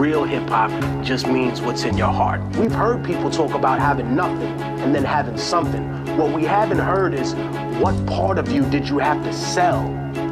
real hip hop just means what's in your heart. We've heard people talk about having nothing and then having something. What we haven't heard is what part of you did you have to sell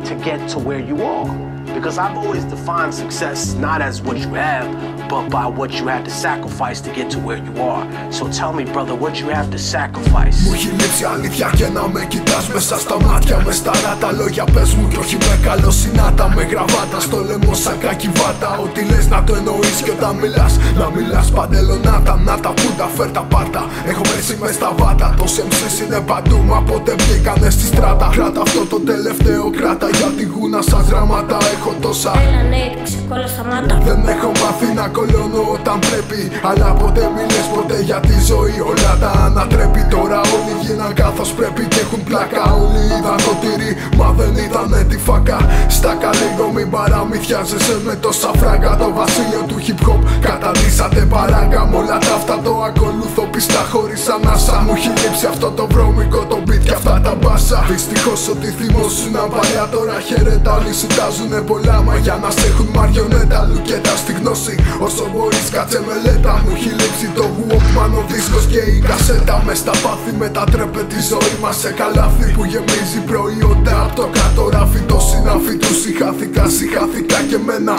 to get to where you are? Because I've always defined success not as what you have, but by what you had to sacrifice to get to where you are. So tell me, brother, what you have to sacrifice; Μου έχει λείψει αλήθεια και να με κοιτάς μέσα στα μάτια Με. Σταρά τα λόγια πες μου κι όχι με καλό συνάτα. Με γραβάτα στο λαιμό σαν κακιβάτα Ό,τι λες να το εννοείς και όταν μιλάς. Να μιλάς παντελονάτα Να τα πούντα φέρ τα πάρτα. Έχω πέσει μες στα βάτα. Το MCs είναι παντού μα ποτέ βγήκανε στη στράτα. Κράτα αυτό το τελευταίο κράτα Γιατί γούνα σαν γραμμάτα. Έχω τόσα. Έλα ναι, ξεκόλα μάτα. Δεν έχω μάθει να κολώνω όταν πρέπει. Αλλά ποτέ μιλες ποτέ για τη ζωή Όλα τα ανατρέπει. Τώρα όλοι γίναν καθώς πρέπει Και έχουν πλάκα. Όλοι είδαν το τυρί Μα δεν είδανε τη φάκα. Στα λίγο μην παραμυθιάζεσαι με τόσα φράγκα Το βασίλειο του hip hop καταντήσατε παράγκα Μ' όλα τα αυτά το ακολουθώ πιστά χωρίς ανάσα. Μου έχει λείψει αυτό το βρώμικο το beat και αυτά τα μπάσα. Δυστυχώς ότι θυμόσουν παλιά τώρα χαιρέτα Όλοι σου τάζουνε πολλά μα για να σε έχουν μαριονέτα. Λουκέτα στη γνώση όσο μπορείς κάτσε μελέτα. Μου έχει λείψει το Walkman ο δίσκος και η κασέτα. Μες στα πάθη μετατρέπε τη ζωή μας σε καλάθι Που γεμίζει προϊόντα από το κάτω ράφι. Το συνάφι του συχάθηκα, συχάθηκα και μένα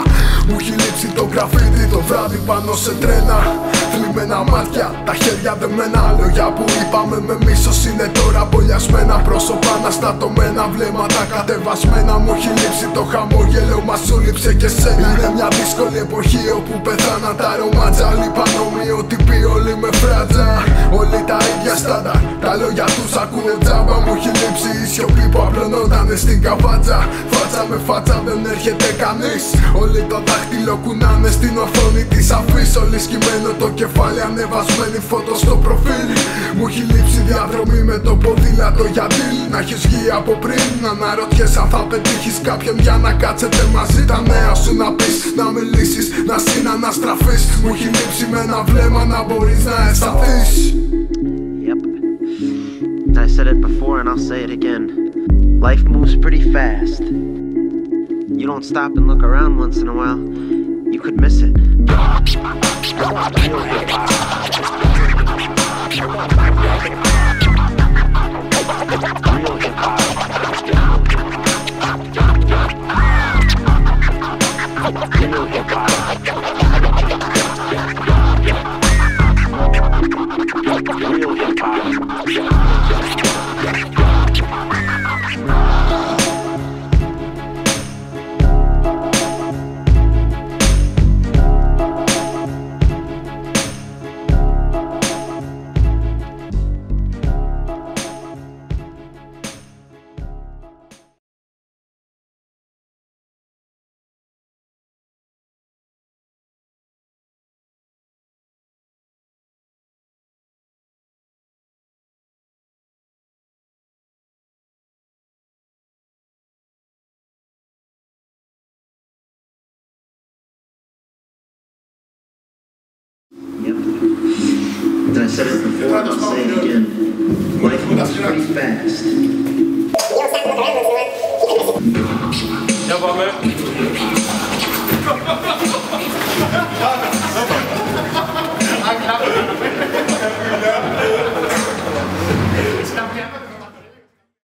Μου έχει λείψει το γραφίδι το βράδυ πάνω σε τρένα. Θλιμμένα μάτια, τα χέρια δεμένα. Λόγια που είπαμε με μίσος είναι τώρα μπολιασμένα. Πρόσωπα αναστατωμένα, βλέμματα κατεβασμένα. Μου έχει λείψει το χαμόγελο μας σου λείψε και σένα. Είναι μια δύσκολη εποχή όπου πεθάνα τα ρομάτζα. Όλοι πανομοιότυποι, όλοι με φράτζα. Όλοι τα ίδια στάντα, τα λόγια τους ακούνε τζάμπα Μου έχει λείψει η σιωπή που απλωνότανε στην καβάτζα Φάτσα με φάτσα δεν έρχεται κανείς. Όλοι το δάχτυλο κουνάνε στην οθόνη της αφής Όλοι σκυμμένο το κεφάλι ανεβασμένη φωτο στο προφίλ. Μου έχει λείψει διαδρομή με το ποδήλατο για deal. Να έχεις βγει από πριν, να αναρωτιέσαι αν θα πετύχεις κάποιον για να κάτσετε μαζί. Τα νέα σου να πεις Να μιλήσεις, να συναναστραφείς. Μου έχει λείψει με ένα βλέμμα να μπορείς να αισθανθείς said it before and I'll say it again. Life moves pretty fast. You don't stop and look around once in a while, you could miss it. Yep. I said it before and I'll say it again. Life moves pretty fast.